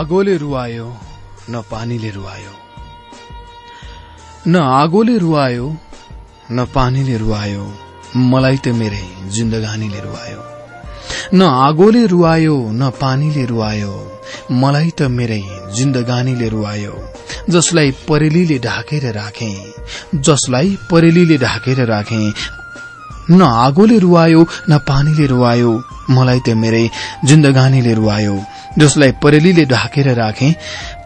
आगोले रुवायो न पानीले रुवायो। न आगोले रुवायो न पानीले रुवायो मलाई त मेरै जिन्दगानीले रुवायो। न आगोले रुवायो न पानीले रुवायो मलाई त मेरै जिन्दगानीले रुवायो। जसलाई परेलीले ढाकेर राखे जसलाई परेलीले ढाकेर राखे न आगोले रुवायो न पानीले रुवायो। मलाई त मेरै जिन्दगानीले रुवायो जसलाई परेलीले ढाकेर राखे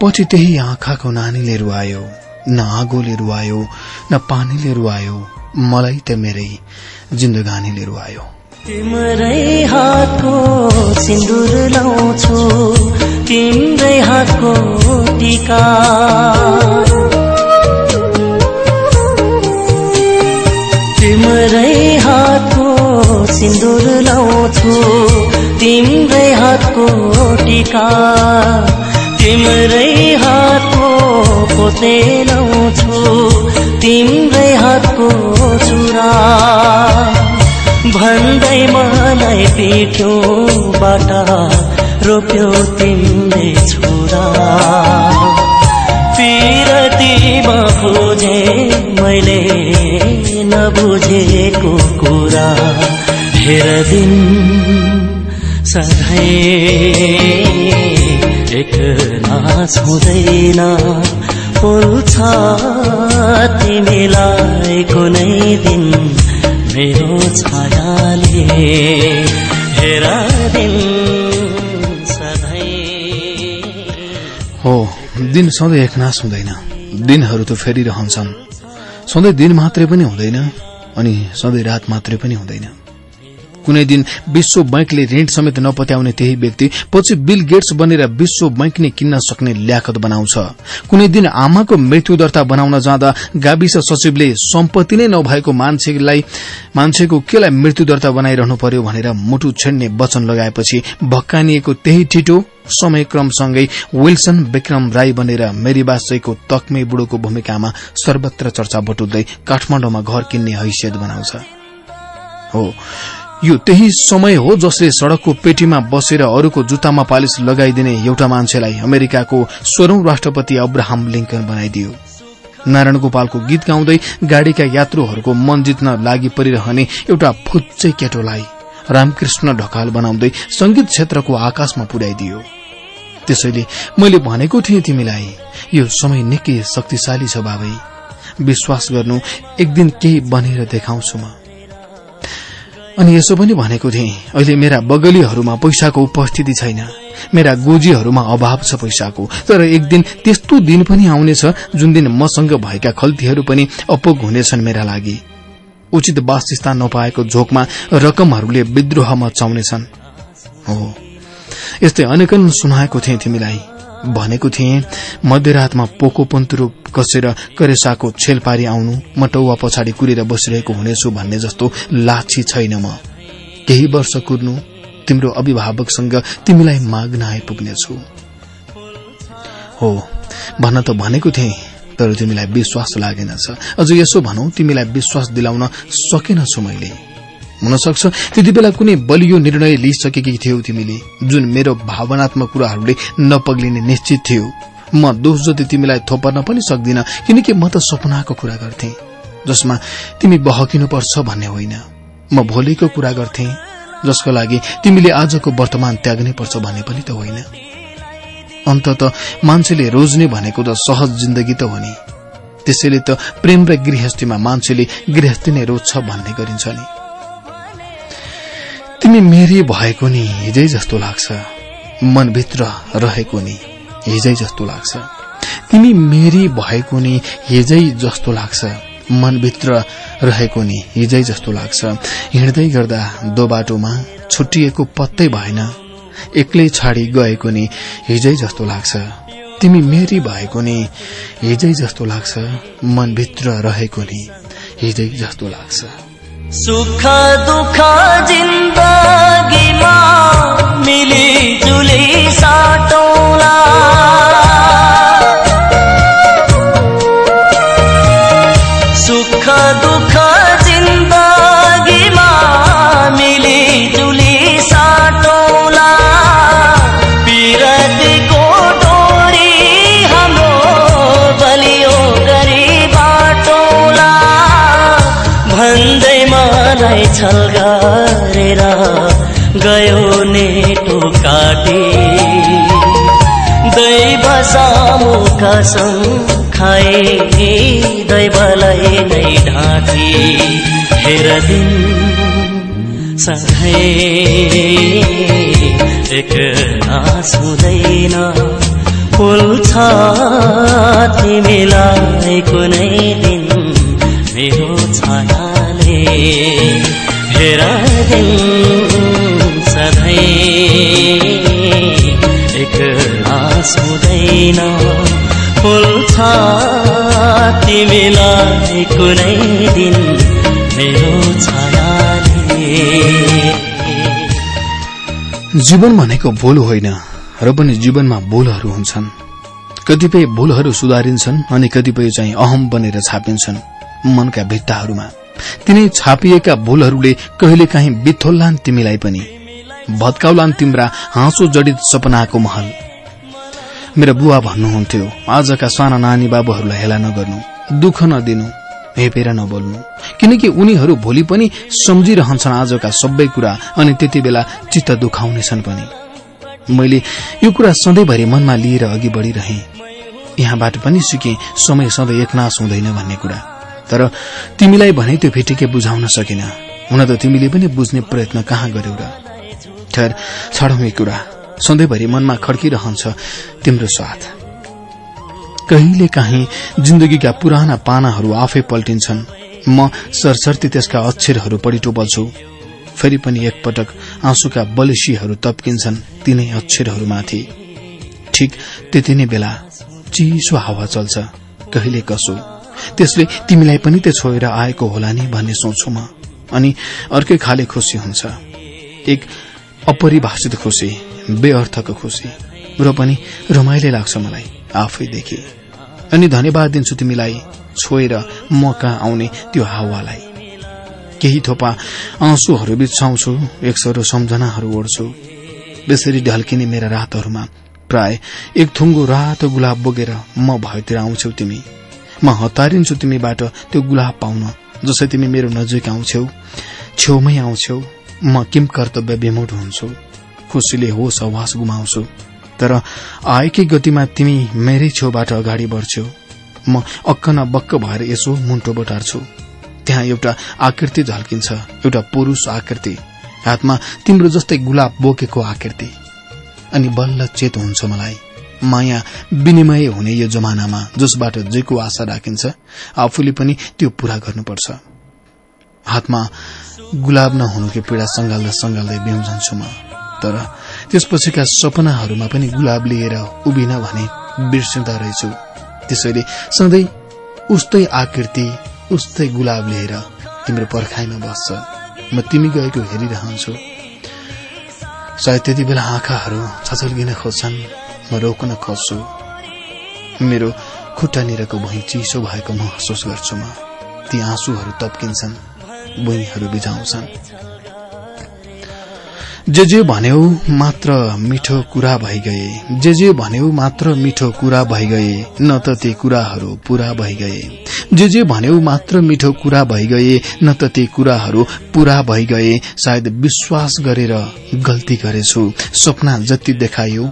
पछि त्यही आँखाको नानीले रुवायो। न आगोले रुवायो न पानीले रुवायो मलाई त मेरै जिन्दगानीले रुवायो। तिम्रै हातको सिन्दुर लाउँछु तिम्रै हातको टिका। तिम्रै हातको सिन्दुर लाउँछु। तिम्रै हातको टिका। तिम्रै हातको पोते लाउँछु। तिम्रै हातको चुरा। भन्दै मलाई पिठ्यो बाटा। रोप्यो तिमीले छोरा। पिरतीमा खोजे मैले नबुझेको कुरा। हेर दिन सधैँ एक नास हुँदैन। पोल्छ तिमीलाई कुनै दिन मेरो छायाले। हेर दिन दिन सधैँ एकनाश हुँदैन। दिनहरू त फेरिरहन्छन् सधैँ दिन मात्रै पनि हुँदैन अनि सधैँ रात मात्रै पनि हुँदैन। कुनै दिन विश्व बैंकले ऋण समेत नपत्याउने त्यही व्यक्ति पछि बिल गेट्स बनेर विश्व बैंक नै किन्न सक्ने ल्याखत बनाउँछ। कुनै दिन आमाको मृत्यु दर्ता बनाउन जाँदा गाविस सचिवले सम्पत्ति नै नभएको मान्छेलाई मान्छेको केलाई मृत्यु दर्ता बनाइरहनु पर्यो भनेर मुटु छेड्ने वचन लगाएपछि भक्कानिएको त्यही ठिटो समयक्रमसँगै विल्सन विक्रम राई बनेर मेरी बासैको तकमे बुढोको भूमिकामा सर्वत्र चर्चा बटुल्दै काठमाडौँमा घर किन्ने हैसियत बनाउँछ। यो त्यही समय हो जसले सड़कको पेटीमा बसेर अरूको जुत्तामा पालिस लगाइदिने एउटा मान्छेलाई अमेरिकाको स्वरौं राष्ट्रपति अब्राहम लिंकन बनाइदियो। नारायण गोपालको गीत गाउँदै गाड़ीका यात्रुहरूको मन जित्न लागि परिरहने एउटा फुच्चै केटोलाई रामकृष्ण ढकाल बनाउँदै संगीत क्षेत्रको आकाशमा पुर्याइदियो। त्यसैले मैले भनेको थिएँ तिमीलाई यो समय निकै शक्तिशाली छ बाबै। विश्वास गर्नु एक दिन केही बनेर देखाउँछु म। अनि यसो पनि भनेको थिएँ अहिले मेरा बगलीहरूमा पैसाको उपस्थिति छैन। मेरा गोजीहरूमा अभाव छ पैसाको। तर एक दिन त्यस्तो दिन पनि आउनेछ जुन दिन मसँग भएका खल्तीहरू पनि अपोग हुनेछन् मेरा लागि। उचित वासस्थान नपाएको झोकमा रकमहरूले विद्रोह मचाउनेछन् हो। यस्तै अनेकन सुनाएको थिएँ तिमीलाई। भनेको थिएँ मध्यरातमा पोको पन्तुरो कसेर करेसाको छेल पारी आउनु म टौवा पछाडि कुरेर बसिरहेको हुनेछु भन्ने जस्तो लाछी छैन म। केही वर्ष कुर्नु तिम्रो अभिभावकसँग तिमीलाई माग्न आइपुग्नेछु। हो भन्न त भनेको थिएँ तर तिमीलाई विश्वास लागेनछ। अझ यसो भनौ तिमीलाई विश्वास दिलाउन सकेनछु मैले। हुन सक्छ त्यति बेला कुनै बलियो निर्णय लिइसकेकी थियौ तिमीले जुन मेरो भावनात्मक कुराहरूले नपग्लिने निश्चित थियो। म दोष जति तिमीलाई थोपर्न पनि सक्दिन किनकि म त सपनाको कुरा गर्थे जसमा तिमी बहकिनुपर्छ भन्ने होइन। म भोलिको कुरा गर्थे जसको लागि तिमीले आजको वर्तमान त्याग्नै पर्छ भन्ने पनि त होइन। अन्तत मान्छेले रोज्ने भनेको त सहज जिन्दगी त हो नि। त्यसैले त प्रेम र गृहस्थीमा मान्छेले गृहस्थी नै रोज्छ भन्ने गरिन्छ नि। तिमी मेरी भएको नि हिजै जस्तो लाग्छ। मनभित्र रहेको नि हिजै जस्तो लाग्छ। तिमी मेरी भएको नि हिजै जस्तो लाग्छ। मनभित्र रहेको नि हिजै जस्तो लाग्छ। हिँड्दै गर्दा दो बाटोमा छुट्टिएको पत्तै भएन। एक्लै छाडी गएको नि हिजै जस्तो लाग्छ। तिमी मेरी भएको नि हिजै जस्तो लाग्छ। मनभित्र रहेको नि हिजै जस्तो लाग्छ। सुख दुःख जिन्दगीमा मिली जुली साटौला मायालाई छल गरेर गयो नेटो काटे। दैव सामु कसम खाए दैवलाई नै ढाँटे हेर दिन सधैँ एक आस हुँदैन फुल्छ तिमीलाई कुनै दिन मेरो छायाले सधैँ एक हुँदैन फुल्छ तिमीलाई कुनै दिन मेरो जीवन भनेको भूल होइन र पनि जीवनमा भूलहरू हुन्छन्। कतिपय भूलहरू सुधारिन्छन् अनि कतिपय चाहिँ अहम बनेर छापिन्छन् मनका भित्ताहरूमा। तिनै छापिएका भूलहरूले कहिलेकाहीँ बिथोल्लान् तिमीलाई पनि। भत्काउलान् तिम्रा हाँसो जडित सपनाको महल। मेरो बुवा भन्नुहुन्थ्यो आजका साना नानी बाबुहरूलाई हेला नगर्नु दुःख नदिनु हेपेर नबोल्नु। किनकि उनीहरू भोलि पनि सम्झिरहन्छन् आजका सबै कुरा अनि त्यति बेला चित्त दुखाउनेछन् पनि। मैले यो कुरा सधैँभरि मनमा लिएर अघि बढ़िरहे। यहाँबाट पनि सिके समय सधैँ एकनाश हुँदैन भन्ने कुरा। तर तिमीलाई भने त्यो भेटिके बुझाउन सकिन। हुन त तिमीले पनि बुझ्ने प्रयत्न कहाँ गर्यौ र? ठहर छाडौँ कुरा। सधैँभरि मनमा खड्किरहन्छ तिम्रो साथ कहिले काहीँ जिन्दगीका पुराना पानाहरू आफै पल्टिन्छन्। म सरसर्ती त्यसका अक्षरहरू पढिटो बल्छु फेरि पनि एकपटक आँसुका बलिसीहरू तप्किन्छन् तिनै अक्षरहरूमाथि। ठिक त्यति नै बेला चिसो हावा चल्छ। कहिले कसो। त्यसले तिमीलाई पनि त्यो छोएर आएको होला नि भन्ने सोच्छु म। अनि अर्कै खाले खुसी हुन्छ। एक अपरिभाषित खुसी बेअर्थको खुसी। र पनि रमाइलो लाग्छ मलाई आफैदेखि अनि धन्यवाद दिन्छु तिमीलाई छोएर म कहाँ आउने त्यो हावालाई। केही थोपा आँसुहरू बिछाउँछु एक सरो सम्झनाहरू ओढ्छु बेसरी ढल्किने मेरा रातहरूमा प्राय एक थुङ्गो रातो गुलाब बोकेर म भएतिर आउँछौ तिमी। म हतारिन्छु तिमीबाट त्यो गुलाब पाउन जसै तिमी मेरो नजिक आउँछौ। छेउमै आउँछौ। म किम कर्तव्य विमुट हुन्छु। खुसीले होस आवास गुमाउँछु। तर आएकै गतिमा तिमी मेरै छेउबाट अगाडि बढ्छौ। म अक्क न बक्क भएर यसो मुन्टो बटार्छु। त्यहाँ एउटा आकृति झल्किन्छ। एउटा पुरूष आकृति। हातमा तिम्रो जस्तै गुलाब बोकेको आकृति। अनि बल्ल चेत हुन्छ मलाई। माया विनिमय हुने यो जमानामा जसबाट जेको आशा राखिन्छ आफूले पनि त्यो पूरा गर्नुपर्छ। हातमा गुलाब नहुनुको पीड़ा संगाल्दा संगाल्दै बिउजन्छु म। तर त्यसपछिका सपनाहरूमा पनि गुलाब लिएर उभिन भने बिर्सिँदा रहेछु। त्यसैले सधैँ उस्तै आकृति उस्तै गुलाब लिएर तिम्रो पर्खाइमा बस्छ। म तिमी गएको हेरिरहन्छु। सायद त्यति बेला आँखाहरू छचल्किन खोज्छन्। म रोक्न खोज्छु। मेरो खुट्टानिरको भुइँ चिसो भएको महसुस गर्छु म। ती आँसुहरू तप्किन्छन् भुइँहरू बिझाउँछन् जे जे भन्यौ मात्र मिठो कुरा भइगए। जे जे भन्यौ मात्र मिठो कुरा भइगए। न त ती कुराहरू पूरा भइगए। जे जे भन्यौ मात्र मिठो कुरा भइगए। न त ती कुराहरू पूरा भइगए। सायद विश्वास गरेर गल्ती गरेछु। सपना जति देखायो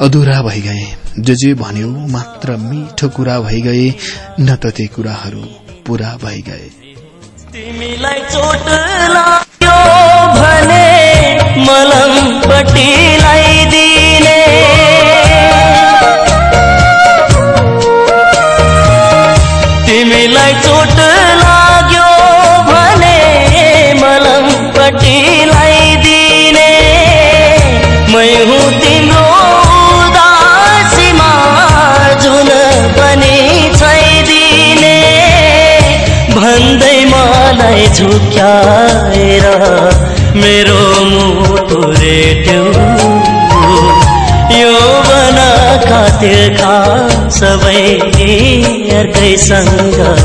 अधुरा भइगए। जे जे भन्यौ मात्र मिठो कुरा भइगए। न त ती कुराहरू पूरा भइगए। तिमीलाई चोट लाग्यो भने मलम पट्टीलाई दिने। तिमीलाई चोट लाग्यो भने मलम पट्टीलाई दिने। मै हुँ तिम्रो उदासीमा जुन पनि छैदिने। भन्दै मलाई झुक्याएर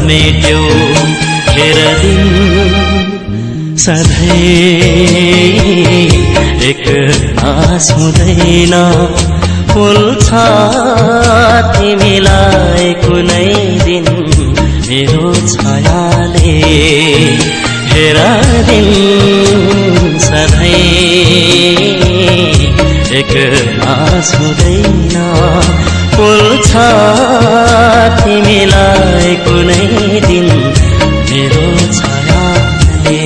मेट्यो हेर दिन सधैँ एक आस हुँदैन। फुल्छ तिमीलाई कुनै दिन मेरो छायाले दुखेर दिन सधैँ एक्लास हुँदैन। पुल्छ तिमीलाई कुनै दिन मेरो छायाले।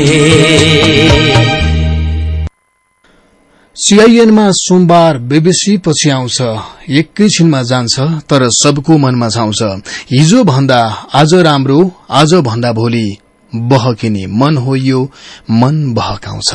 सीआईएनमा सोमबार बीबीसी पछि आउँछ। एकैछिनमा जान्छ तर सबको मनमा छाउँछ। हिजो भन्दा आज राम्रो आज भन्दा भोलि बहकिने मन हो यो मन बहकाउँछ।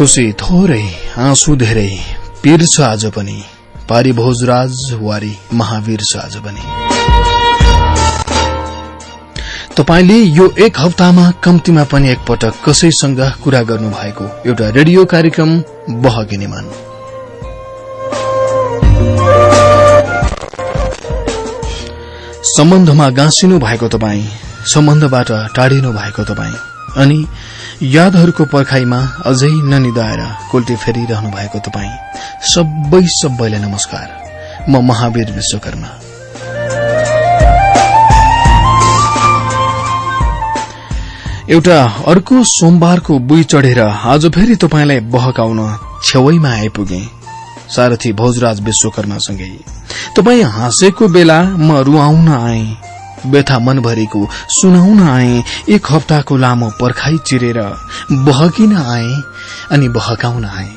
खुसी थोरै आँसु धेरै पीर छ आज पनि पारी भोजराज वारी महावीर छ आज पनि। तपाईँले यो एक हप्तामा कम्तीमा पनि एकपटक कसैसँग कुरा गर्नु भएको एउटा रेडियो कार्यक्रम बहकिने मन। सम्बन्धमा गाँसिनु भएको तपाईँ सम्बन्धबाट टाढिनु भएको तपाईँ अनि यादहरूको पर्खाईमा अझै ननिदाएर कोल्टी फेरिरहनु भएको तपाईँ सबै सबैलाई नमस्कार। म महावीर विश्वकर्मा। एउटा अर्को सोमबारको बुई चढेर आज फेरि तपाईँलाई बहकाउन छेउैमा आइपुगे। सारथी भोजराज विश्वकर्मासँगै। तपाईँ हाँसेको बेला म रुवाउन आए। व्यथा मनभरिको सुनाउन आए एक हप्ताको लामो पर्खाई चिरेर बहकिन आए अनि बहकाउन आए।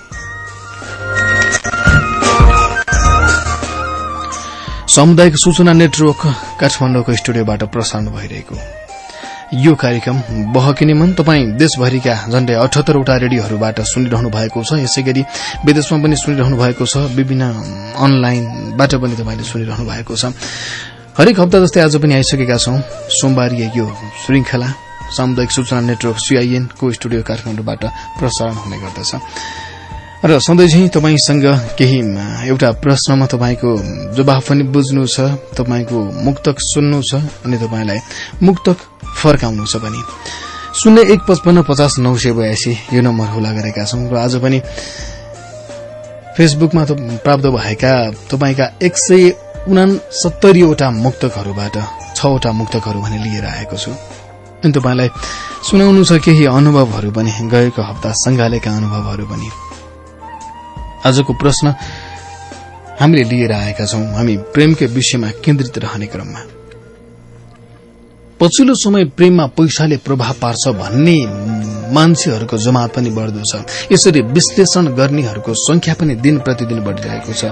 सामुदायिक सूचना नेटवर्क काठमाडौँको स्टुडियोबाट प्रसारण भइरहेको। यो कार्यक्रम बहकिने मन तपाईँ देशभरिका झण्डै अठहत्तरवटा रेडियोहरूबाट सुनिरहनु भएको छ। यसै गरी विदेशमा पनि सुनिरहनु भएको छ। विभिन्न अनलाइनबाट पनि तपाईँले सुनिरहनु भएको छ। हरेक हप्ता जस्तै आज पनि आइसकेका छौं। सोमबार यो श्रृंखला सामुदायिक सूचना नेटवर्क सीआईएन को स्टुडियो काठमाडौँबाट प्रसारण हुने गर्दछ। र सधैँ चाहिँ तपाईँसँग केही एउटा प्रश्नमा तपाईँको जवाफ पनि बुझ्नु छ तपाईँको मुक्तक सुन्नु छ अनि तपाईँलाई मुक्तक फर्काउनु छ पनि। शून्य एक पचपन्न पचास नौ सय बयासी यो नम्बर हुला गरेका छौं र आज पनि फेसबुकमा प्राप्त भएका तपाईँका एक सय उनासत्तरीवटा मुक्तकहरूबाट छवटा मुक्तकहरू भने लिएर आएको छु। अनि तपाईँलाई सुनाउनु छ केही अनुभवहरू पनि गएको हप्ता संघालेका अनुभवहरू पनि। आजको प्रश्न हामीले लिएर आएका छौं। हामी प्रेमकै विषयमा केन्द्रित रहने क्रममा। पछिल्लो समय प्रेममा पैसाले प्रभाव पार्छ भन्ने मान्छेहरूको जमात पनि बढ्दो छ। यसरी विश्लेषण गर्नेहरूको संख्या पनि दिन प्रतिदिन बढ़िरहेको छ।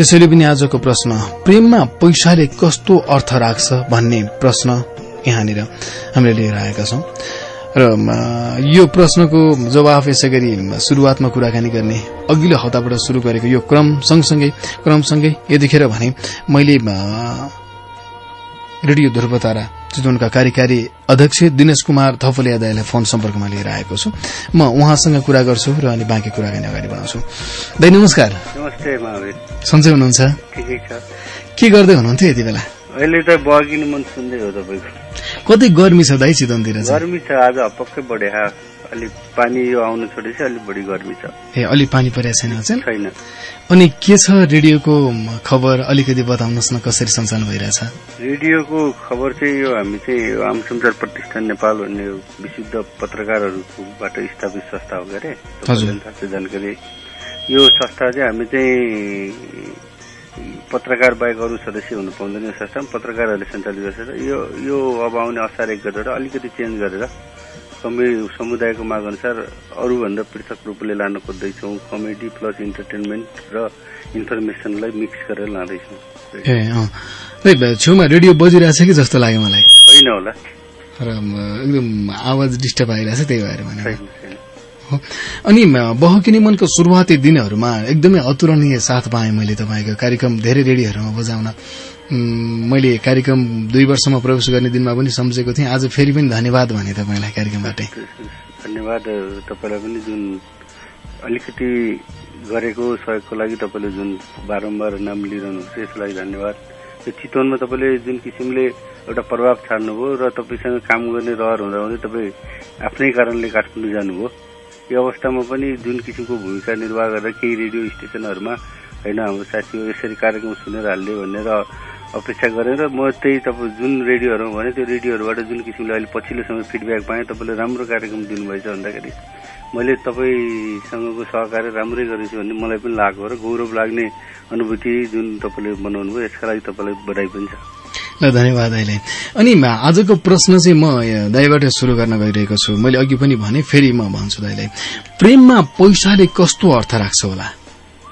त्यसैले पनि आजको प्रश्न प्रेममा पैसाले कस्तो अर्थ राख्छ भन्ने प्रश्न यहाँनिर हामीले लिएर आएका छौं। र यो प्रश्नको जवाफ यसै गरी शुरूआतमा कुराकानी गर्ने अघिल्लो हप्ताबाट शुरू गरेको यो क्रम सँगसँगै क्रमसँगै यतिखेर भने मैले रेडियो ध्रुवतारा चितवनका कार्यकारी अध्यक्ष दिनेश कुमार थपलिया दाईलाई फोन सम्पर्कमा लिएर आएको छु। म उहाँसँग कुरा गर्छु र अनि बाँकी कुराकानी अगाडि बढाउँछु। दाई नमस्कार। नमस्ते सन्चै हुनुहुन्छ? के गर्दै हुनुहुन्थ्यो यति बेला? अहिले त बगिने मन सुन्दै हो तपाईँको कति गर्मी छ दाई चितवनतिर गर्मी छ आज हपक्कै बढे हा अलिक पानी यो आउनु छोडेपछि अलिक बढी गर्मी छ। ए अलि पानी परेको छैन छैन। अनि के छ रेडियोको खबर? अलिकति बताउनुहोस् न कसरी सञ्चालन भइरहेछ? रेडियोको खबर चाहिँ यो हामी चाहिँ यो आम सञ्चार प्रतिष्ठान नेपाल भन्ने विशुद्ध पत्रकारहरूबाट स्थापित संस्था हो के अरे जानकारी यो संस्था चाहिँ हामी चाहिँ पत्रकार बाहेक अरू सदस्य हुनु पाउँदैन यो संस्थामा पत्रकारहरूले सञ्चालित गर्छ। यो यो अब आउने असार एक गतेबाट अलिकति चेन्ज गरेर कमे समुदायको माग अनुसार अरूभन्दा पृथक रूपले लान खोज्दैछौँ। कमेडी प्लस इन्टरटेनमेन्ट र इन्फर्मेसनलाई मिक्स गरेर लाँदैछौँ। ए अँ। खै, छेउमा रेडियो बजिरहेछ कि जस्तो लाग्यो मलाई? छैन होला। र एकदम आवाज डिस्टर्ब आइरहेछ त्यही भएर अनि बहकिने मनको सुरुवाती दिनहरूमा एकदमै अतुलनीय साथ पाएँ मैले तपाईँको कार्यक्रम धेरै रेडियोहरूमा बजाउन। मैले कार्यक्रम दुई वर्षमा प्रवेश गर्ने दिनमा पनि सम्झेको थिएँ। आज फेरि पनि धन्यवाद भने तपाईँलाई कार्यक्रमबाटै। धन्यवाद तपाईँलाई पनि जुन अलिकति गरेको सहयोगको लागि तपाईँले जुन बारम्बार नाम लिइरहनु हुन्छ यसको लागि धन्यवाद। त्यो चितवनमा तपाईँले जुन किसिमले एउटा प्रभाव छाड्नुभयो र तपाईँसँग काम गर्ने रहर हुँदा हुँदै तपाईँ आफ्नै कारणले काठमाडौँ जानुभयो। यो अवस्थामा पनि जुन किसिमको भूमिका निर्वाह गरेर केही रेडियो स्टेसनहरूमा होइन हाम्रो साथीहरू यसरी कार्यक्रम सुनेर हाल्ने भनेर अपेक्षा गरेर म त्यही तपाईँ जुन रेडियोहरूमा भने त्यो रेडियोहरूबाट जुन किसिमले अहिले पछिल्लो समय फिडब्याक पाएँ तपाईँले राम्रो कार्यक्रम दिनुभएछ भन्दाखेरि मैले तपाईँसँगको सहकार्य राम्रै गरेछु भन्ने मलाई पनि लागेको र गौरव लाग्ने अनुभूति जुन तपाईँले बनाउनु भयो यसका लागि तपाईँलाई बधाई पनि छ। ल धन्यवाद अहिले अनि आजको प्रश्न चाहिँ म दाईबाट सुरु गर्न गइरहेको छु। मैले अघि पनि भने फेरि म भन्छु दाईलाई प्रेममा पैसाले कस्तो अर्थ राख्छ होला?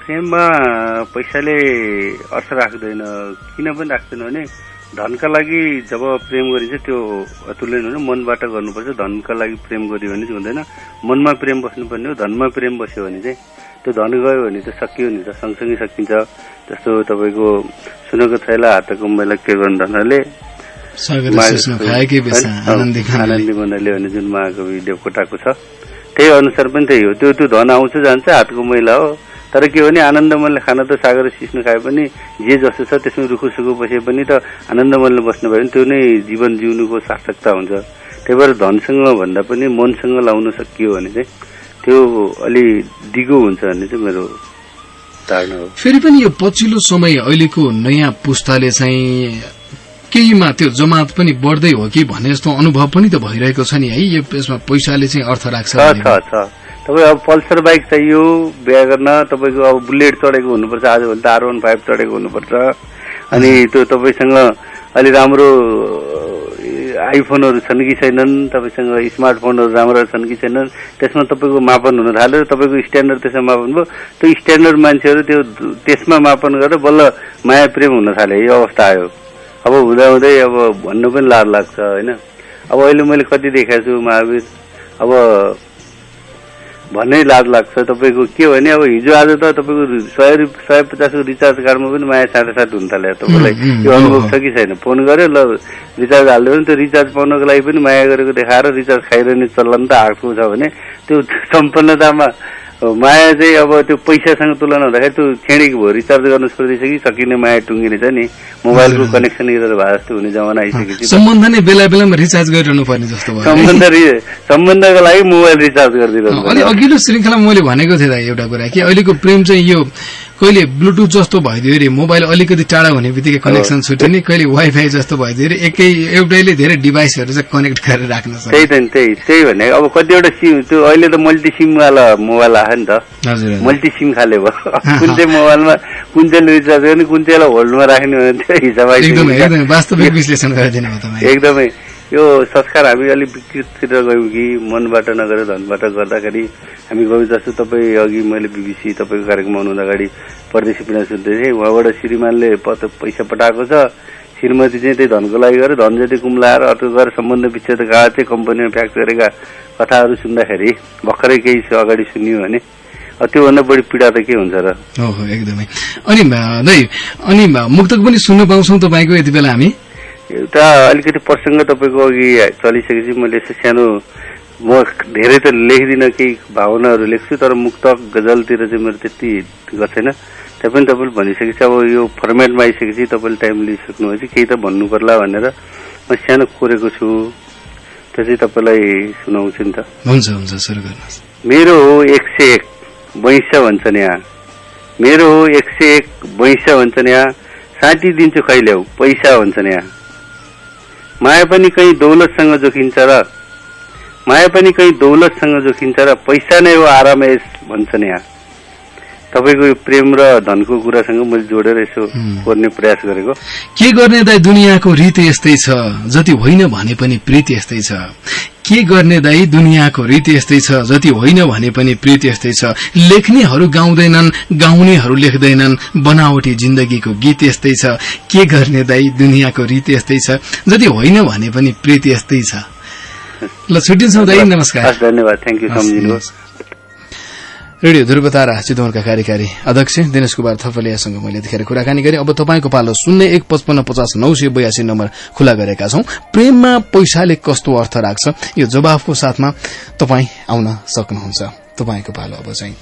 प्रेममा पैसाले अर्थ राख्दैन किन पनि राख्दैन भने धनका लागि जब प्रेम गरिन्छ त्यो अतुल्य हुनु। मनबाट गर्नुपर्छ धनका लागि प्रेम गरियो भने चाहिँ हुँदैन। मनमा प्रेम बस्नुपर्ने हो धनमा प्रेम बस्यो भने चाहिँ। त्यो धन गयो भने त सकियो नि त सँगसँगै सकिन्छ। जस्तो तपाईँको सुनको थैला हातको मैला के गर्नु धनले आनन्दी बनाले भने जुन महाकवि देवकोटाको छ। त्यही अनुसार पनि त्यही हो। त्यो त्यो धन आउँछ जान्छ हातको मैला हो। तर के भने आनन्दमनले खान त सागर सिस्नु खाए पनि जे जस्तो छ त्यसमा रुखु सुखु बसे पनि त आनन्दमनले बस्नु भयो भने त्यो नै जीवन जिउनुको सार्थकता हुन्छ। त्यही भएर धनसँग भन्दा पनि मनसँग लाउन सकियो भने चाहिँ त्यो अलि दिगो हुन्छ भन्ने चाहिँ मेरो धारणा हो। फेरि पनि यो पछिल्लो समय अहिलेको नयाँ पुस्ताले चाहिँ केहीमा त्यो जमात पनि बढ्दै हो कि भन्ने जस्तो अनुभव पनि त भइरहेको छ नि है। यो यसमा पैसाले चाहिँ अर्थ राख्छ तपाईँ अब पल्सर बाइक चाहियो बिहा गर्न तपाईँको अब बुलेट चढेको हुनुपर्छ आजभोलि त आर वान फाइभ चढेको हुनुपर्छ। अनि त्यो तपाईँसँग अलि राम्रो आइफोनहरू छन् कि छैनन् तपाईँसँग स्मार्टफोनहरू राम्रो छन् कि छैनन् त्यसमा तपाईँको मापन हुन थाल्यो तपाईँको स्ट्यान्डर्ड त्यसमा मापन भयो। त्यो स्ट्यान्डर्ड मान्छेहरू त्यो त्यसमा मापन गरेर बल्ल माया प्रेम हुन थाले यो अवस्था आयो। अब हुँदा हुँदै अब भन्नु पनि लाज लाग्छ होइन? अब अहिले मैले कति देखाएको छु महावीर। अब भन्नै लाज लाग्छ। तपाईँको के भने अब हिजो आज त तपाईँको सय सय पचासको रिचार्ज कार्डमा पनि माया साढे सात हुन थाल्यो। तपाईँलाई यो अनुभव छ कि छैन? फोन गर्यो ल रिचार्ज हालिदियो भने त्यो रिचार्ज पाउनको लागि पनि माया गरेको देखाएर रिचार्ज खाइरहने चल्लन त आएको छ भने त्यो सम्पन्नतामा माया चाहिँ अब त्यो पैसासँग तुलना हुँदाखेरि त्यो क्षणिक भयो। रिचार्ज गर्न छोडिदिएछ कि सकिने माया टुङ्गिने छ नि। मोबाइलको कनेक्सन गरेर भए जस्तो हुने जमाना आइसकेपछि। सम्बन्ध नै बेला बेलामा रिचार्ज गरिरहनु पर्ने जस्तो भयो। सम्बन्ध सम्बन्धको लागि मोबाइल रिचार्ज गरिदिनु अनि अघिल्लो श्रृङ्खला मैले भनेको थिएँ एउटा कुरा कि अहिलेको प्रेम चाहिँ यो कहिले ब्लुटुथ जस्तो भइदियो अरे मोबाइल अलिकति टाढा हुने बित्तिकै कनेक्सन छुट्ने कहिले वाइफाई जस्तो भइदियो अरे एकै एउटैले धेरै डिभाइसहरू चाहिँ कनेक्ट गरेर राख्न सक्छ त्यही त त्यही त्यही भने अब कतिवटा सिम त्यो अहिले त मल्टी सिमवाला मोबाइल आयो नि त। हजुर मल्टी सिम खाले भयो। कुन चाहिँ मोबाइलमा कुन चाहिँ रिचार्ज गर्ने कुन चाहिँलाई होल्डमा राख्ने भने त्यो हिसाब एकदमै वास्तविक विश्लेषण गरिदिनु एकदमै। यो संस्कार हामी अलिक विकृततिर गयौँ कि मनबाट नगरेर धनबाट गर्दाखेरि हामी गयौँ जस्तो तपाईँ अघि मैले बिबिसी तपाईँको कार्यक्रम आउनुभन्दा अगाडि परदेशी पिना सुन्दै थिएँ। उहाँबाट श्रीमानले पैसा पठाएको छ। श्रीमती चाहिँ त्यही धनको लागि गरेर धन जति कुम्लाएर अर्को गएर सम्बन्ध विच्छेदका चाहिँ कम्पनीमा फ्याक्ट गरेका कथाहरू सुन्दाखेरि भर्खरै केही अगाडि सुनियो भने त्योभन्दा बढी पीडा त के हुन्छ र? एकदमै। अनि अनि मुक्तक पनि सुन्न पाउँछौ तपाईँको यति बेला हामी। एउटा अलिकति प्रसङ्ग तपाईँको अघि चलिसकेपछि मैले यसो सानो म धेरै त लेख्दिनँ केही भावनाहरू लेख्छु तर मुक्त गजलतिर चाहिँ मेरो त्यति गएको त्यहाँ पनि तपाईँले भनिसकेपछि अब यो फर्मेटमा आइसकेपछि तपाईँले टाइम लिइसक्नुभएपछि केही त भन्नु पर्ला भनेर म सानो कोरेको छु। त्यो चाहिँ तपाईँलाई सुनाउँछु नि त। हुन्छ हुन्छ सुरु गर्नुहोस्। मेरो हो एक सय एक वैँस भन्छन् यहाँ। मेरो हो एक सय एक वैँस भन्छन् यहाँ। साँटी दिन्छु खैल्याउ पैसा भन्छन् यहाँ। माया पनि कहीँ दौलतसँग जोखिन्छ र माया पनि कहीँ दौलतसँग जोखिन्छ र पैसा नै हो आरामेश भन्छन् यहाँ। तपाईँको यो प्रेम र धनको कुरासँग मैले जोडेर यसो गर्ने प्रयास गरेको। के गर्ने दाई दुनियाँको रीति यस्तै छ। जति होइन भने पनि प्रीति यस्तै छ। के गर्ने दाई दुनियाँको रीति यस्तै छ? जति होइन भने पनि प्रीति यस्तै छ। लेख्नेहरू गाउँदैनन् गाउनेहरू लेख्दैनन्। बनावटी जिन्दगीको गीत यस्तै छ। के गर्ने दाई दुनियाँको रीति यस्तै छ? जति होइन भने पनि प्रीति यस्तै छ। ल छुट्टिन्छौँ दाई नमस्कार। धन्यवाद। थ्याङ्क यू रेडियो ध्रुवतारा चितवनका कार्यकारी अध्यक्ष दिनेश कुमार थपलियासँग मैले यतिखेर कुराकानी गरेँ। अब तपाईँको पालो शून्य एक पचपन्न पचास नौ सय बयासी नम्बर खुला गरेका छौं। प्रेममा पैसाले कस्तो अर्थ राख्छ? यो जवाफको साथमा तपाईँ आउन सक्नुहुन्छ। तपाईँको पालो अब चाहिँ।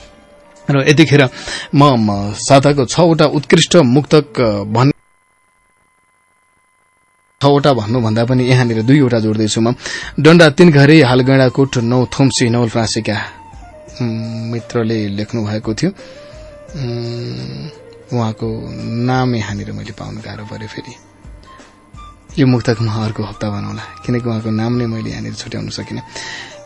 र यतिखेर म साताको छवटा उत्कृष्ट मुक्तक भन्ने छवटा भन्नुभन्दा पनि यहाँनिर दुईवटा जोड्दैछु म। डण्डा तीन घरे हालगैँडाकोट नौ थुम्सी नवलप्रासीका उम्, मित्रले लेख्नु भएको थियो। उहाँको नाम यहाँनिर मैले पाउनु गाह्रो पर्यो फेरि। यो मुक्तक म अर्को हप्ता बनाउला किनकि उहाँको नाम नै मैले यहाँनिर छुट्याउन सकिनँ।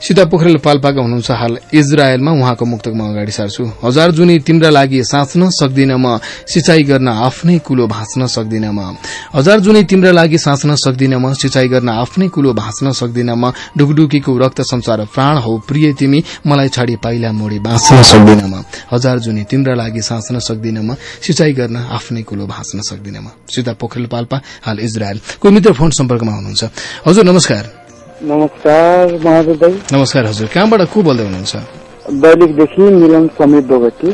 सीता पोखरेल पाल्पाका हुनुहुन्छ हाल इजरायलमा। उहाँको मुक्तक अगाडि सार्छु। हजार जुनी तिम्रा लागि साँच्न सक्दिन म। सिंचाई गर्न आफ्नै कुलो भाँच्न सक्दिन म। हजार जुनी तिम्रा लागि साँच्न सक्दिन म। सिंचाई गर्न आफ्नै कुलो भाँच्न सक्दिन म। डुकडुकीको रक्त संसार प्राण हो। प्रिय तिमी मलाई छाडी पाइला मोडी बाँच्न सक्दिन म। हजार जुनी तिम्रा लागि साँच्न सक्दिन म। सिंचाई गर्न आफ्नै कुलो भाँच्न सक्दिन म। सीता पोखरेल पाल्पा हाल इजरायल। कोही मित्र फोन सम्पर्कमा हुनुहुन्छ। हजुर नमस्कार। नमस्कार महादेव दाई नमस्कार हजुर। कहाँबाट को बोल्दै हुनुहुन्छ? दैलेखदेखि मिलन समीर बोगटी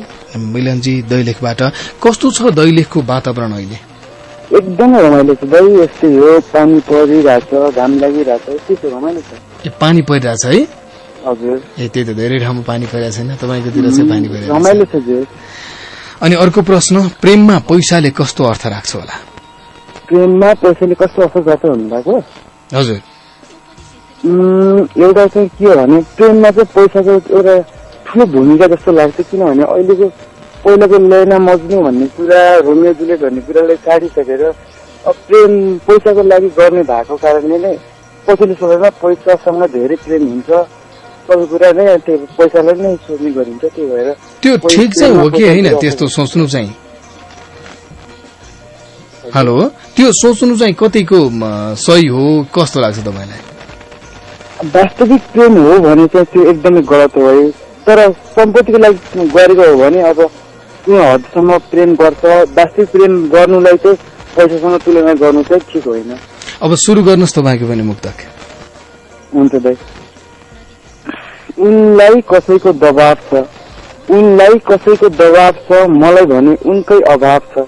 मिलनजी दैलेखबाट। कस्तो छ दैलेखको वातावरण अहिले? एकदमै रमाइलो छ दाई यस्तै हो पानी परिरहेछ घाम लागिरहेछ यस्तै रमाइलो छ। ए पानी परिरहेछ है? हजुर। ए त्यही त धेरै ठाउँमा पानी परिरहेको छैन। तपाईँकोतिर चाहिँ पानी परिरहेको रमाइलो छ। अनि अर्को प्रश्न प्रेममा पैसाले कस्तो अर्थ राख्छ होला? ट्रेनमा पैसाले कस्तो असर गर्छ भन्नुभएको? हजुर। एउटा चाहिँ के हो भने ट्रेनमा चाहिँ पैसाको एउटा ठुलो भूमिका जस्तो लाग्छ किनभने अहिलेको पहिलाको लैना मज्नु भन्ने कुरा रोमियो जुलियट भन्ने कुरालाई काटिसकेर अब प्रेम पैसाको लागि गर्ने भएको कारणले नै पछिल्लो समयमा पैसासँग धेरै प्रेम हुन्छ। सबै कुरा नै त्यो पैसालाई नै गरिन्छ त्यही भएर त्यो ठिक चाहिँ हो कि होइन त्यस्तो सोच्नु चाहिँ? हेलो त्यो सोच्नु चाहिँ कतिको सही हो? कस्तो लाग्छ तपाईँलाई? वास्तविक प्रेम हो भने चाहिँ त्यो एकदमै गलत हो है। तर सम्पत्तिको लागि गरेको हो भने अब कुनै हदसम्म प्रेम गर्छ वास्तविक प्रेम गर्नुलाई चाहिँ पैसासँग तुलना गर्नु चाहिँ ठिक होइन। अब सुरु गर्नुहोस् तपाईँको पनि मुक्तक। हुन्छ दाइ उनलाई कसैको दबाव छ? उनलाई कसैको दबाव छ मलाई भने उनकै अभाव छ।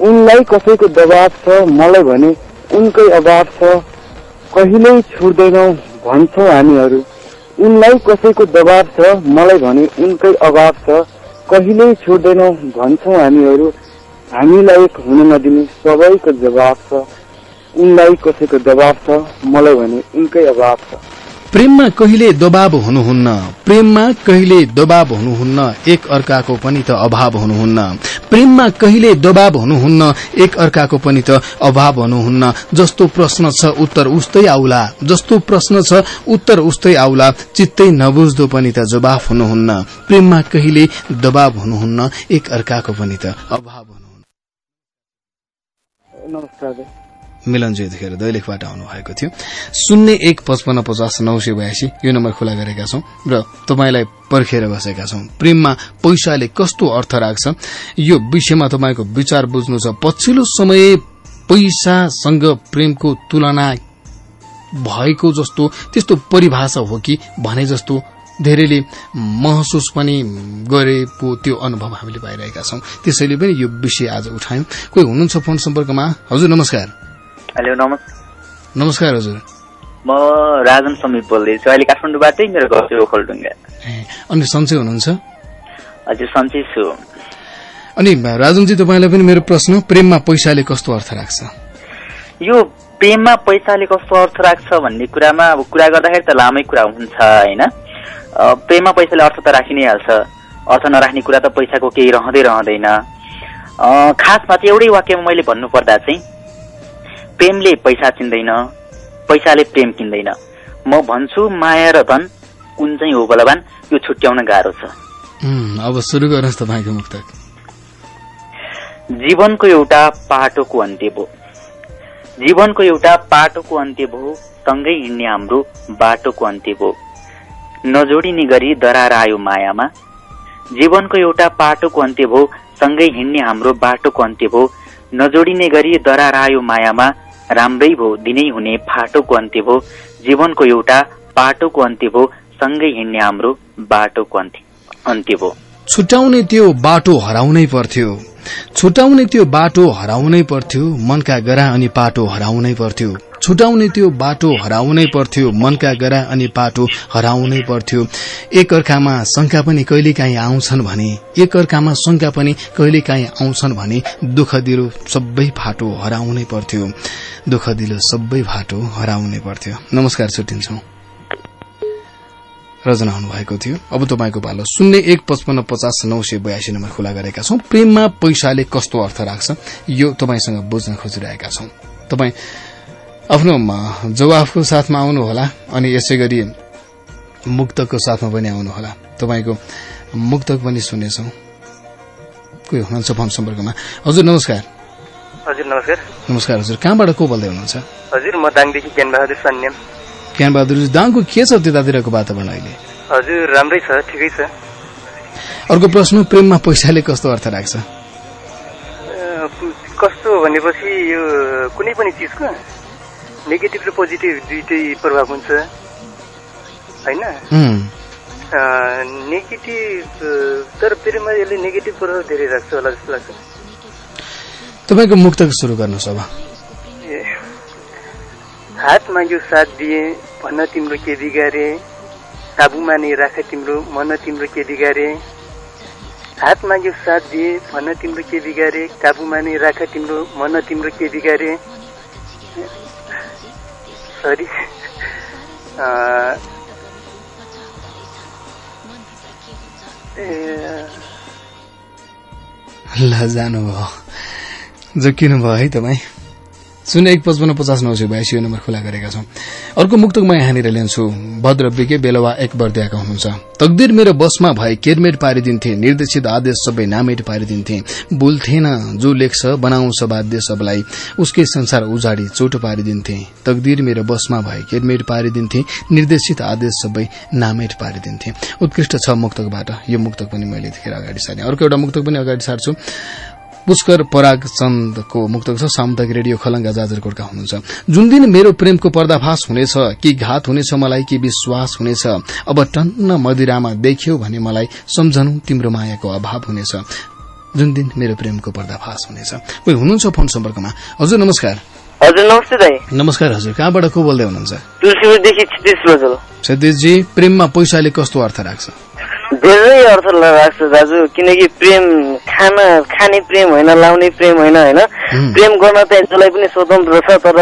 उनलाई कसैको दबाव छ मलाई भने उनकै अभाव छ। कहिल्यै छुट्दैनौ भन्छौ हामीहरू। उनलाई कसैको दबाव छ मलाई भने उनकै अभाव छ। कहिल्यै छुट्दैनौ भन्छौ हामीहरू। हामीलाई एक हुन नदिने सबैको जवाब छ। उनलाई कसैको दबाव छ मलाई भने उनकै अभाव छ। प्रेममा कहिले दबाव हुनुहुन्न? प्रेममा कहिले दबाव हुनुहुन्न? एक अर्काको पनि त अभाव हुनुहुन्न। प्रेममा कहिले दबाव हुनुहुन्न? एक अर्काको पनि त अभाव हुनुहुन्न। जस्तो प्रश्न छ उत्तर उस्तै आउला। जस्तो प्रश्न छ उत्तर उस्तै आउला। चित्तै नबुझ्दो पनि त जवाफ हुनुहुन्न। प्रेममा कहिले दबाव हुनुहुन्न? एक अर्काको पनि त अभाव हुनुहुन्न। मिलनजी यतिखेर दैलेखबाट आउनु भएको थियो। शून्य एक पचपन्न पचास नौ सय बयासी यो नम्बर खुला गरेका छौं र तपाईँलाई पर्खेर बसेका छौं। प्रेममा पैसाले कस्तो अर्थ राख्छ? यो विषयमा तपाईँको विचार बुझ्नु छ। पछिल्लो समय पैसासँग प्रेमको तुलना भएको जस्तो त्यस्तो परिभाषा हो कि भने जस्तो धेरैले महसुस पनि गरेको त्यो अनुभव हामीले पाइरहेका छौं। त्यसैले पनि यो विषय आज उठायौं। कोही हुनुहुन्छ फोन सम्पर्कमा? हजुर नमस्कार। हेलो नमस्कार नमस्कार हजुर। म राजन समीप बोल्दैछु अहिले काठमाडौँबाटै मेरो घर चाहिँ ओखलडुङ्गा ए, अनि सन्चै हुनुहुन्छ? हजुर सन्चै छु। अनि राजनजी तपाईँलाई पनि मेरो प्रश्न प्रेममा पैसाले कस्तो अर्थ राख्छ? यो प्रेममा पैसाले कस्तो अर्थ राख्छ भन्ने कुरामा अब कुरा गर्दाखेरि त लामै कुरा हुन्छ होइन? प्रेममा पैसाले अर्थ त राखि नै हाल्छ। अर्थ नराख्ने कुरा त पैसाको केही रहँदै रहँदैन। खासमा चाहिँ एउटै वाक्यमा मैले भन्नुपर्दा चाहिँ प्रेमले पैसा चिन्दैन पैसाले प्रेम किन्दैन। म भन्छु माया र धन कुन चाहिँ हो बलवान यो छुट्याउन गाह्रो छ। अब सुरु गर्नुहोस् तपाईँको मुक्तक जीवनको एउटा पाटोको अन्त्य भयो जीवनको एउटा पाटोको अन्त्य भयो सँगै हिँड्ने हाम्रो बाटोको अन्त्य भयो नजोडिने गरी दरार आयो मायामा। जीवनको एउटा पाटोको अन्त्य भयो सँगै हिँड्ने हाम्रो बाटोको अन्त्य भयो नजोडिने गरी दरार आयो मायामा राम्रै भयो दिनै हुने फाटोको अन्त्य भयो जीवनको एउटा पाटोको अन्त्य भयो सँगै हिँड्ने हाम्रो बाटोको अन्त्य भयो छुट्याउने त्यो बाटो हराउनै पर्थ्यो। छुट्याउने त्यो बाटो हराउनै पर्थ्यो मनका गरा अनि पाटो हराउनै पर्थ्यो। छुटाउने त्यो बाटो हराउनै पर्थ्यो मनका गरा अनि पाटो हराउनै पर्थ्यो। एक अर्कामा शंका पनि कहिलेकाहीँ आउँछन् भने एक अर्कामा शंका पनि कहिलेकाहीँ आउँछन् भने दुःख दिलो सबै फाटो हराउनै पर्थ्यो। दुःख दिलो सबै फाटो हराउनै पर्थ्यो। नमस्कार छुट्टिन्छौ रचना हुनुभएको थियो। अब तपाईँको पालो शून्य एक पचपन्न पचास नौ सय बयासी नम्बर खुला गरेका छौं। प्रेममा पैसाले कस्तो अर्थ राख्छ यो तपाईँसँग बुझ्न खोजिरहेका छौं। आफ्नो जवाफको साथमा आउनुहोला अनि यसै गरी मुक्तको साथमा पनि आउनुहोला। तपाईँको मुक्तक पनि सुनेछौ कोही हुनुहुन्छ फोन सम्पर्कमा? हजुर नमस्कार। हजुर नमस्कार। नमस्कार हजुर। कहाँबाट को बोल्दै हुनुहुन्छ? हजुर म दाङदेखि ज्ञानबहादुर सन्याम ज्ञानबहादुर दाङको के छ त्यतातिरको वातावरण अहिले? हजुर राम्रै छ ठिकै छ। अर्को प्रश्न प्रेममा पैसाले कस्तो अर्थ राख्छ? कस्तो भनेपछि यो कुनै पनि चिजको? नेगेटिभ र पोजिटिभ दुइटै प्रभाव हुन्छ होइन नेगेटिभ तर प्रेममा यसले नेगेटिभ प्रभाव धेरै राख्छ होला जस्तो लाग्छ तपाईँको मुक्तक सुरु गर्नुहोस् अब हात माग्यो साथ दिए भन्न तिम्रो के बिगारे काबुमा नै राख तिम्रो मन तिम्रो के बिगारे। हात माग्यो साथ दिए भन्न तिम्रो के बिगारे काबुमा नै राख तिम्रो मन तिम्रो के बिगारे। सरी ल जानुभयो जोकिनु भयो है तपाईँ शून्य एक पचपन्न पचास नौ सय बयासी यो नम्बर खुला गरेका छौं। अर्को मुक्तक म यहाँनिर ल्याउँछु भद्र विके बेलवा एक बर्दियाका हुनुहुन्छ। तकदिर मेरो बसमा भए केरमेट पारिदिन्थे निर्देशित आदेश सबै नामेट पारिदिन्थे। भुल्थेन जो लेख्छ बनाउँछ बाध्य सबलाई। उसकै संसार उजाडी चोट पारिदिन्थे। तकदिर मेरो बसमा भए केरमेट पारिदिन्थे निर्देशित आदेश सबै नामेट पारिदिन्थे। उत्कृष्ट छ मुक्तकबाट। यो मुक्तक पनि मैले अगाडि सार्ने अर्को एउटा मुक्तक पनि अगाडि सार्छु। पुष्कर पराग चन्दको मुक्तक छ सामुदायिक रेडियो खलंगा जाजरकोटका हुनुहुन्छ। जुन दिन मेरो प्रेमको पर्दाफाश हुनेछ कि घात हुनेछ मलाई कि विश्वास हुनेछ अब टन्न मदिरामा देख्यौ भने मलाई सम्झनु तिम्रो मायाको अभाव हुनेछ। जुन दिन मेरो प्रेमको पर्दाफाश हुनेछ। कोही हुनुहुन्छ फोन सम्पर्कमा? हजुर नमस्कार। हजुर नमस्ते दाई। नमस्कार हजुर। कहाँबाट को बोल्दै हुनुहुन्छ? तुलसीपुरदेखि सतीशजी प्रेममा पैसाले कस्तो अर्थ राख्छ? धेरै अर्थ लाग्छ दाजु। किनकि प्रेम खान खाने प्रेम होइन लाउने प्रेम होइन होइन। प्रेम गर्न त जसलाई पनि स्वतन्त्र छ तर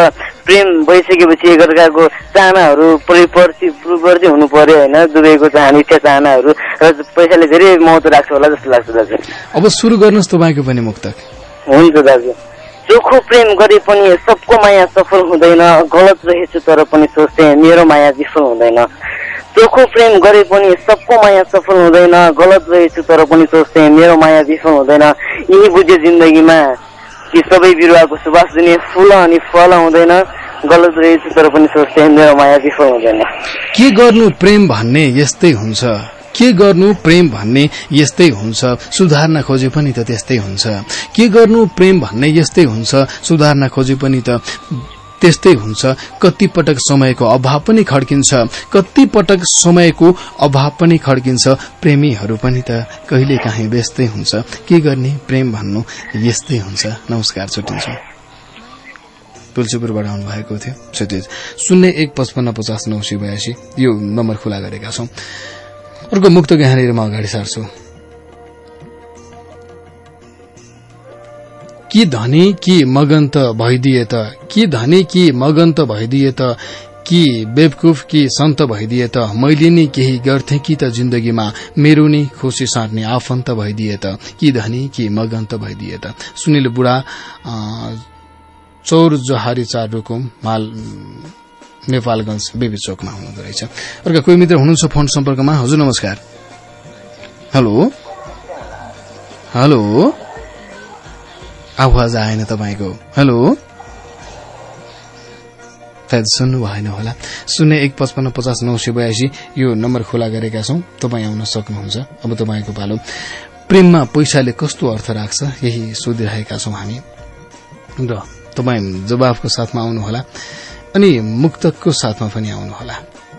प्रेम भइसकेपछि एकअर्काको चाहनाहरू परिपर्ति पूर्ववर्ती हुनु पर्यो होइन? दुवैको चाहना इच्छा चाहनाहरू। र पैसाले धेरै महत्व राख्छ होला जस्तो लाग्छ दाजु। अब शुरू गर्नुहोस् तपाईँको पनि मुक्तक। हुन्छ दाजु। चोखो प्रेम गरे पनि सबको माया सफल हुँदैन गलत रहेछु तर पनि सोच्थे मेरो माया विफल हुँदैन। चोखो प्रेम गरे पनि सबको माया सफल हुँदैन गलत रहेछु तर पनि सोच्थे मेरो माया विफल हुँदैन। यही बुझ्यो जिन्दगीमा कि सबै बिरुवाको सुवास दिने फुल अनि फल हुँदैन गलत रहेछु तर पनि सोच्थे मेरो माया विफल हुँदैन। के गर्नु प्रेम भन्ने यस्तै हुन्छ? के गर्नु प्रेम भन्ने यस्तै हुन्छ? सुधार्न खोजे पनि त त्यस्तै हुन्छ। के गर्नु प्रेम भन्ने यस्तै हुन्छ? सुधार्न खोजे पनि त त्यस्तै हुन्छ। कति पटक समयको अभाव पनि खड्किन्छ। कति पटक समयको अभाव पनि खड्किन्छ। प्रेमीहरू पनि त कहिले काहीँ व्यस्तै हुन्छ। के गर्ने? प्रेम भन्नु यस्तै हुन्छ। नमस्कार छुट्टिन्छौँ। तुलसीपुरबाट आउनु भएको थियो। क्षतिज शून्य एक पचपन्न पचास नौ सय बयासी। यो नम्बर खुला गरेका छौं। अर्को मुक्त यहाँनिर म अगाडि सार्छु। कि धनी कि मगन त भइदिए त? कि धनी कि मगन त भइदिए त? कि बेवकुफ कि सन्त भइदिए त? मैले नि केही गर्थे कि त जिन्दगीमा? मेरो नि खुसी साट्ने आफन्त भइदिए त? कि धनी कि मगन त भइदिए त? सुनिल बुढा चौर जहारी चार रुकुम माल नेपालगंज बेबी चोकमा हुनुहुँदो रहेछ। अर्का कोही मित्र हुनुहुन्छ फोन सम्पर्कमा? हजुर नमस्कार। हेलो। हेलो। आवाज आएन तपाईँको। हेलो? सायद सुन्नु भएन होला। शून्य एक पचपन्न पचास नौ सय बयासी यो नम्बर खुला गरेका छौं। तपाईँ आउन सक्नुहुन्छ। अब तपाईँको पालो। प्रेममा पैसाले कस्तो अर्थ राख्छ यही सोधिरहेका छौं हामी। र तपाईँ जवाफको साथमा आउनुहोला अनि मुक्तकको साथमा पनि आउनुहोला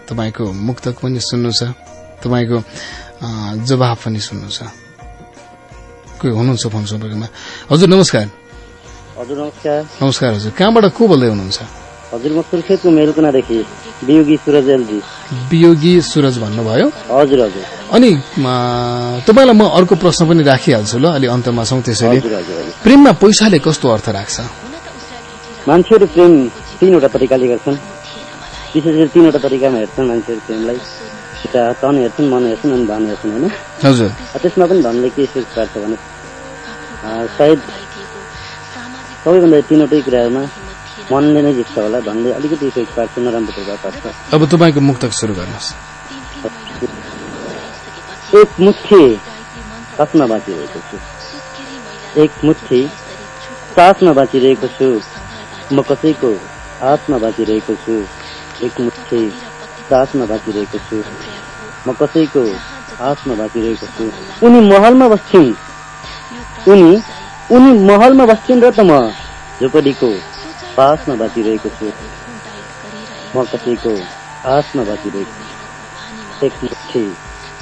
तपाईँको मुक्तक पनि सुन्नु छ। तपाईँको जवाफ पनि सुन्नु छ। कोही हुनुहुन्छ फोन सम्पर्कमा हजुर नमस्कार। हजुर नमस्कार। नमस्कार हजुर। कहाँबाट को बोल्दै हुनुहुन्छ? हजुर म सुर्खेतको मेलकुनादेखि वियोगी सुरजेलजी। वियोगी सुरज भन्नुभयो। हजुर हजुर। अनि तपाईँलाई म अर्को प्रश्न पनि राखिहाल्छु ल अलि अन्तमा छौँ त्यसैले प्रेममा पैसाले कस्तो अर्थ राख्छ? मान्छेहरू प्रेम तिनवटा तरिकाले गर्छन्। विशेष गरी तिनवटा तरिकामा हेर्छन् मान्छेहरू प्रेमलाई। तन हेर्छन् मन हेर्छन् अनि धन हेर्छन् होइन? त्यसमा पनि धनले के इफेक्ट पार्छ भने सायद सबैभन्दा तिनवटै कुराहरूमा मनले नै जित्छ होला धनले अलिकति इफेक्ट पार्छ नराम्रो प्रभाव पार्छ। अब तपाईँको मुक्तक सुरु गर्नुहोस्। एक मुठी सासमा बाँचिरहेको छु। एक मुठी सासमा बाँचिरहेको छु। म कसैको हातमा बाँचिरहेको छु। एक मुठी सासमा बाँचिरहेको छु। म कसैको हातमा बाँचिरहेको छु। उनी महलमा बस्छिन्। उनी उनी महलमा बस्छिन् र त म झुपडीको पासमा बाँचिरहेको छु। म कसैको आसमा बाँचिरहेको छु।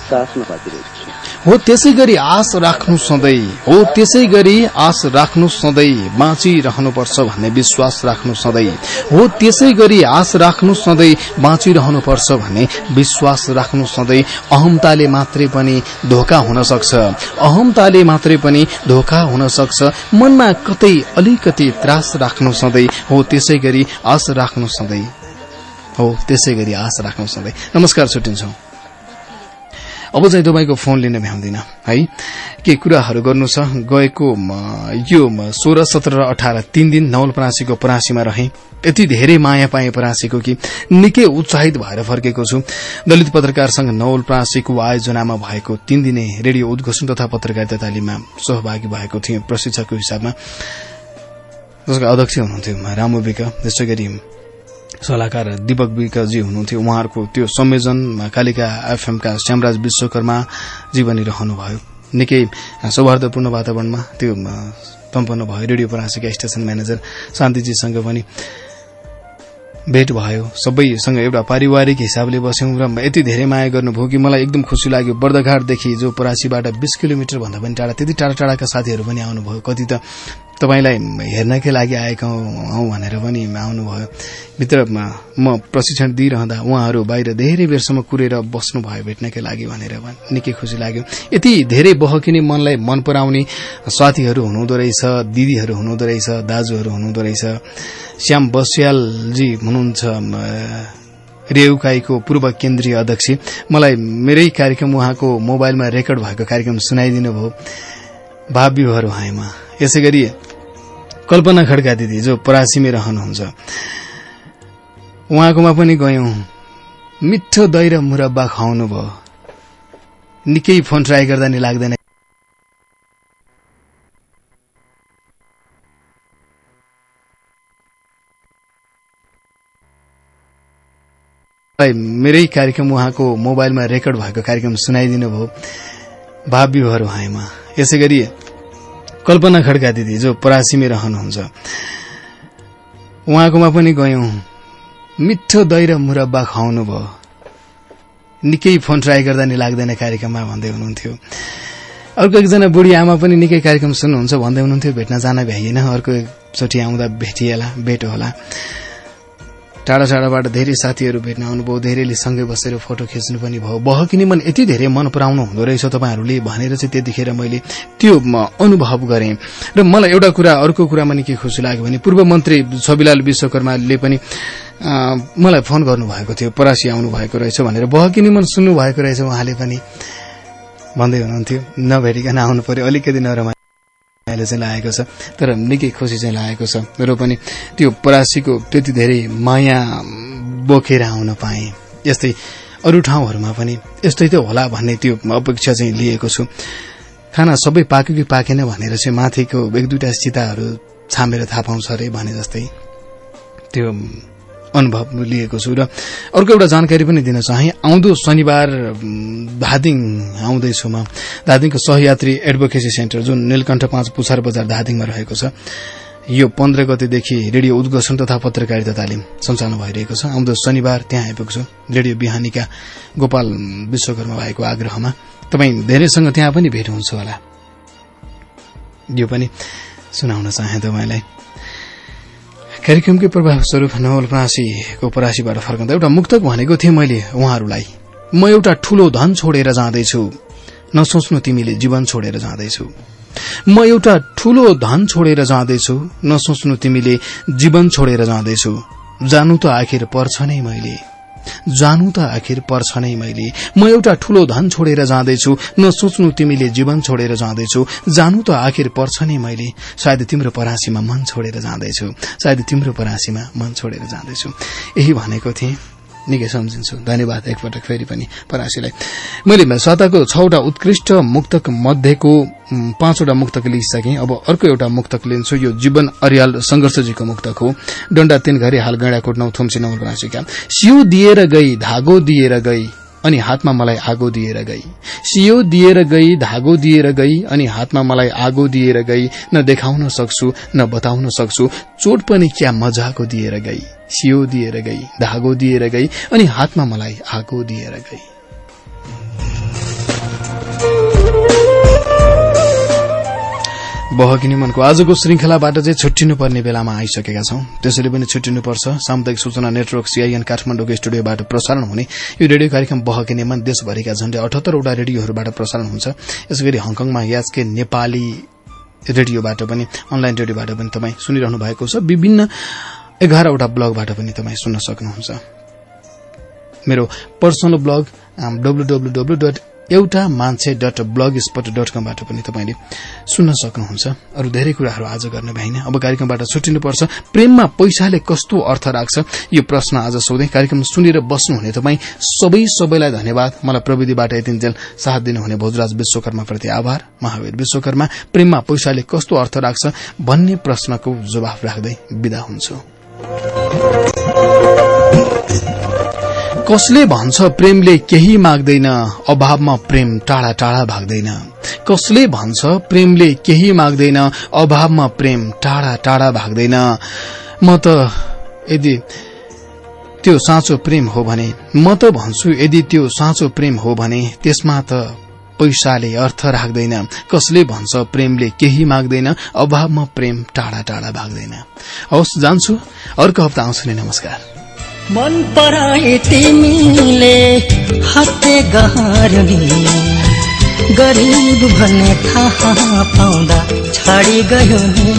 सासमा बाँचिरहेको छु। हो त्यसै गरी आश राख्नु सधैँ। हो त्यसै गरी आश राख्नु सधैँ। बाँचिरहनुपर्छ भन्ने विश्वास राख्नु सधैँ। हो त्यसै गरी आश राख्नु सधैँ। बाँचिरहनुपर्छ भन्ने विश्वास राख्नु सधैँ। अहमताले मात्रै पनि धोका हुन सक्छ। अहमताले मात्रै पनि धोका हुन सक्छ। मनमा कतै अलिकति त्रास राख्नु सधैँ। हो त्यसै गरी आश राख्नु सधैँ। हो त्यसै गरी आश राख्नु सधैँ। नमस्कार छुट्टिन्छौँ। अब चाहिँ तपाईँको फोन लिन भ्याउँदिन है? के कुराहरू गर्नु छ? गएको यो सोह्र सत्र र अठार तीन दिन नवलपरासीको परासीमा रहे। यति धेरै माया पाए परासीको कि निकै उत्साहित भएर फर्केको छु। दलित पत्रकार संघ नवलपरासीको आयोजनामा भएको तीन दिने रेडियो उद्घोषण तथा पत्रकारिता तालिममा सहभागी भएको थिएँ प्रशिक्षकको हिसाबमा। जसका अध्यक्ष हुनुहुन्थ्यो रामु त्यसै गरी सल्लाहकार दीपक विकजी हुनुहुन्थ्यो। उहाँहरूको त्यो संयोजनमा कालिका एफएमका श्यामराज विश्वकर्मा जीवनी रहनुभयो। निकै सौहार्दपूर्ण वातावरणमा त्यो सम्पन्न भयो। रेडियो परासीका स्टेशन म्यानेजर शान्तिजीसँग पनि भेट भयो। सबैसँग एउटा पारिवारिक हिसाबले बस्यौं र यति धेरै माया गर्नुभयो कि मलाई एकदम खुसी लाग्यो। बर्दघाटदेखि जो परासीबाट बीस किलोमिटर भन्दा पनि टाढा त्यति टाढा टाढाका साथीहरू पनि आउनुभयो। कति त तपाईँलाई हेर्नकै लागि आएका हौ भनेर पनि आउनुभयो। भित्रमा म प्रशिक्षण दिइरहँदा उहाँहरू बाहिर धेरै बेरसम्म कुरेर बस्नुभयो भेट्नकै लागि भनेर भन्- निकै खुसी लाग्यो। यति धेरै बहकिने मनलाई मन पराउने साथीहरू हुनुहुँदो रहेछ दिदीहरू हुनुहुँदो रहेछ दाजुहरू हुनुहुँदो रहेछ। श्याम बस्यालजी हुनुहुन्छ रेउकाईको पूर्व केन्द्रीय अध्यक्ष। मलाई मेरै कार्यक्रम उहाँको मोबाइलमा रेकर्ड भएको कार्यक्रम सुनाइदिनु भयो भाव्यूहरू उहाँमा यसै गरी कल्पना खड्का दिदी जो परासीमै रहनुहुन्छ। उहाँकोमा पनि गयौं। मिठो दही र मुरब्बा खुवाउनु भयो निकै फोन ट्राई गर्दा नि लाग्दैन मेरै कार्यक्रम उहाँको मोबाइलमा रेकर्ड भएको कार्यक्रम सुनाइदिनु भयो। भाव्यूहरू उहाँमा यसै गरी कल्पना खड्का दिदी जो परासीमै रहनुहुन्छ। उहाँकोमा पनि गयौं। मिठो दही र मुरब्बा खुवाउनु भयो निकै फोन ट्राई गर्दा नि लाग्दैन कार्यक्रममा भन्दै हुनुहुन्थ्यो। अर्को एकजना बुढी आमा पनि निकै कार्यक्रम सुन्नुहुन्छ भन्दै हुनुहुन्थ्यो। भेट्न जान भ्याइएन। अर्को एकचोटि आउँदा भेटिएला भेट होला। टाढा टाढाबाट धेरै साथीहरू भेट्न आउनुभयो धेरैले सँगै बसेर फोटो खिच्नु पनि भयो। बहकिने मन यति धेरै मन पराउनु हुँदो रहेछ तपाईँहरूले भनेर चाहिँ त्यतिखेर मैले त्यो अनुभव गरेँ। र मलाई एउटा कुरा अर्को कुरामा नि के खुसी लाग्यो भने पूर्व मन्त्री छविलाल विश्वकर्माले पनि मलाई फोन गर्नुभएको थियो परासी आउनु भएको रहेछ भनेर। बहकिने मन सुन्नु भएको रहेछ उहाँले पनि। भन्दै हुनुहुन्थ्यो। नभेटिकन आउनु पर्यो अलिकति नरमा अहिले चाहिँ लागेको छ तर निकै खुसी चाहिँ लागेको छ। र पनि त्यो परासीको त्यति धेरै माया बोकेर आउन पाएँ। यस्तै अरू ठाउँहरूमा पनि यस्तै त होला भन्ने त्यो अपेक्षा चाहिँ लिएको छु। खाना सबै पाक्यो कि पाकेन भनेर चाहिँ माथिको एक दुईटा चिताहरू छामेर थाहा पाउँछ अरे भने जस्तै। त्यो अनुभव लिएको छु र अर्को एउटा जानकारी पनि दिन चाहे। आउँदो शनिबार धादिङ आउँदैछु म। धादिङको सहयात्री एडभोकेसी सेन्टर जुन नीलकण्ठ पाँच पुछार बजार धादिङमा रहेको छ। यो पन्ध्र गतेदेखि रेडियो उद्घोषण तथा पत्रकारिता तालिम सञ्चालन भइरहेको छ। आउँदो शनिबार त्यहाँ आइपुग्छु। रेडियो बिहानीका गोपाल विश्वकर्मा भाइको आग्रहमा तपाईँ धेरैसँग त्यहाँ पनि भेट हुन्छ होला। यो पनि सुनाउन चाहे तपाईँलाई। कार्यक्रमकै प्रभाव स्वरूप नवलपरासीको परासीबाट फर्कँदा एउटा मुक्तक भनेको थिएँ मैले उहाँहरूलाई। म एउटा ठूलो धन छोडेर जाँदैछु। नसोच्नु तिमीले जीवन छोडेर जाँदैछु। म एउटा ठूलो धन छोडेर जाँदैछु। नसोच्नु तिमीले जीवन छोडेर जाँदैछु। जानु त आखिर पर्छ नै मैले। जानु त आखिर पर्छ नै मैले। म एउटा ठूलो धन छोडेर जाँदैछु नसोच्नु तिमीले जीवन छोडेर जाँदैछु। जानु त आखिर पर्छ नै मैले। सायद तिम्रो परासीमा मन छोडेर जाँदैछु। सायद तिम्रो परासीमा मन छोडेर जाँदैछु। यही भनेको थिएँ। निकै सम्झिन्छु। धन्यवाद एकपटक फेरि पनि परासीलाई। मैले सताको छवटा उत्कृष्ट मुक्तक मध्येको पाँचवटा मुक्तक लिइसकेँ। अब अर्को एउटा मुक्तक लिन्छु। यो जीवन अरियाल संघर्षजीको मुक्तक हो। डण्डा तीन घरि हाल गैँडाकोट नौ थुम्सी नवलपरासीका। सिउ दिएर गई धागो दिएर गई। अनि हातमा मलाई आगो दिएर गई। सियो दिएर गई धागो दिएर गई अनि हातमा मलाई आगो दिएर गई। न देखाउन सक्छु न बताउन सक्छु चोट पनि क्या मजाको दिएर गई। सियो दिएर गई धागो दिएर गई अनि हातमा मलाई आगो दिएर गई। बहकिने मनको आजको श्रृंखलाबाट चाहिँ छुट्टिनु पर्ने बेलामा आइसकेका छौं। त्यसैले पनि छुट्टिनुपर्छ। सामुदायिक सूचना नेटवर्क सीआईएन काठमाडौँको स्टुडियोबाट प्रसारण हुने यो रेडियो कार्यक्रम बहकिने मन देशभरिका झण्डै अठहत्तरवटा रेडियोहरूबाट प्रसारण हुन्छ। यसै गरी हङकङमा याजके नेपाली रेडियोबाट पनि अनलाइन रेडियोबाट पनि तपाईँ सुनिरहनु भएको छ। विभिन्न एघारवटा ब्लगबाट पनि तपाईँ सुन्न सक्नुहुन्छ। मेरो पर्सनल ब्लग डब्लुडब्लुडब्लु डट एउटा मान्छे डट ब्लग स्पट डट कमबाट पनि तपाईँले सुन्न सक्नुहुन्छ। अरू धेरै कुराहरू आज गर्न भ्याइन अब कार्यक्रमबाट छुट्टिनुपर्छ प्रेममा पैसाले कस्तो अर्थ राख्छ? यो प्रश्न आज सोधे। कार्यक्रम सुनेर बस्नुहुने तपाईँ सबै सबैलाई धन्यवाद। मलाई प्रविधिबाट यतिन्जेल साथ दिनुहुने भोजराज विश्वकर्माप्रति आभार। महावीर विश्वकर्मा प्रेममा पैसाले कस्तो अर्थ राख्छ भन्ने प्रश्नको जवाफ राख्दै विदा हुन्छु। कसले भन्छ प्रेमले केही माग्दैन अभावमा प्रेम टाढा टाढा भाग्दैन। कसले भन्छ प्रेमले केही माग्दैन अभावमा प्रेम टाढा टाढा भाग्दैन। म त यदि त्यो साँचो प्रेम हो भने म त भन्छु यदि त्यो साँचो प्रेम हो भने त्यसमा त पैसाले अर्थ राख्दैन। कसले भन्छ प्रेमले केही माग्दैन अभावमा प्रेम टाढा टाढा भाग्दैन। हवस् जान्छु। अर्को हप्ता आउँछु नि नमस्कार। मन पराए तिमीले हत्ते गहरनी। गरिब भन्ने थाहा पाउँदा छाडी गयो नि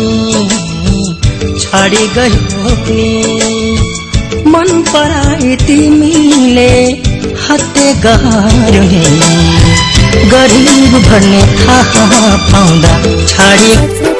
छाडी गयो नि। मन पराए तिमीले हत्ते गहरनी। गरिब भन्ने थाहा पाउँदा छाडी